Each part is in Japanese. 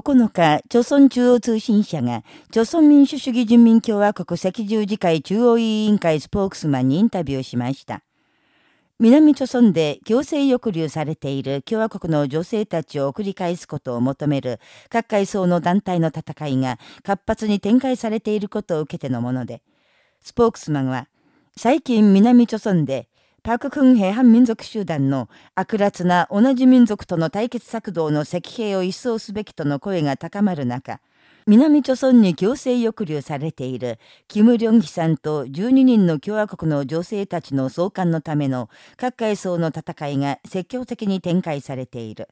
9日、朝鮮中央通信社が、朝鮮民主主義人民共和国赤十字会中央委員会スポークスマンにインタビューしました。南朝鮮で強制抑留されている共和国の女性たちを送り返すことを求める各階層の団体の戦いが活発に展開されていることを受けてのもので、スポークスマンは、最近南朝鮮でパククンヘ反民族集団の悪辣な同じ民族との対決策動の石兵を一掃すべきとの声が高まる中、南朝村に強制抑留されている、キム・リョンヒさんと12人の共和国の女性たちの送還のための各階層の戦いが積極的に展開されている。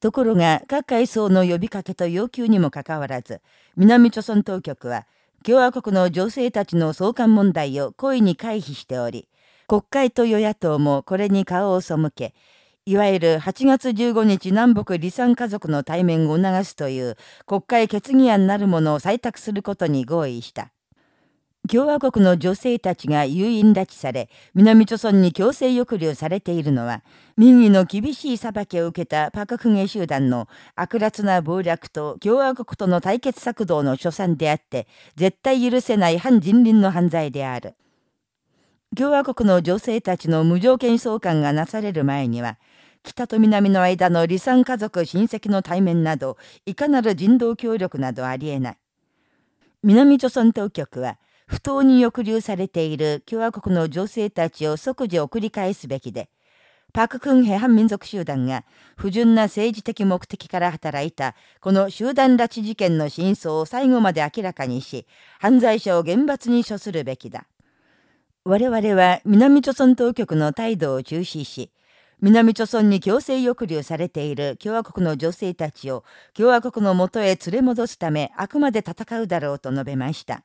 ところが、各階層の呼びかけと要求にもかかわらず、南朝村当局は、共和国の女性たちの送還問題を故意に回避しており、国会と与野党もこれに顔を背け、いわゆる8月15日南北離散家族の対面を促すという国会決議案なるものを採択することに合意した。共和国の女性たちが誘引拉致され、南朝村に強制抑留されているのは、民意の厳しい裁きを受けたパククゲ集団の悪辣な暴略と共和国との対決策動の所産であって、絶対許せない反人倫の犯罪である。共和国の女性たちの無条件送還がなされる前には、北と南の間の離散家族親戚の対面など、いかなる人道協力などありえない。南朝鮮当局は、不当に抑留されている共和国の女性たちを即時送り返すべきで、パククンヘ反民族集団が不純な政治的目的から働いたこの集団拉致事件の真相を最後まで明らかにし、犯罪者を厳罰に処するべきだ。我々は南朝鮮当局の態度を中止し、南朝鮮に強制抑留されている共和国の女性たちを共和国のもとへ連れ戻すためあくまで戦うだろうと述べました。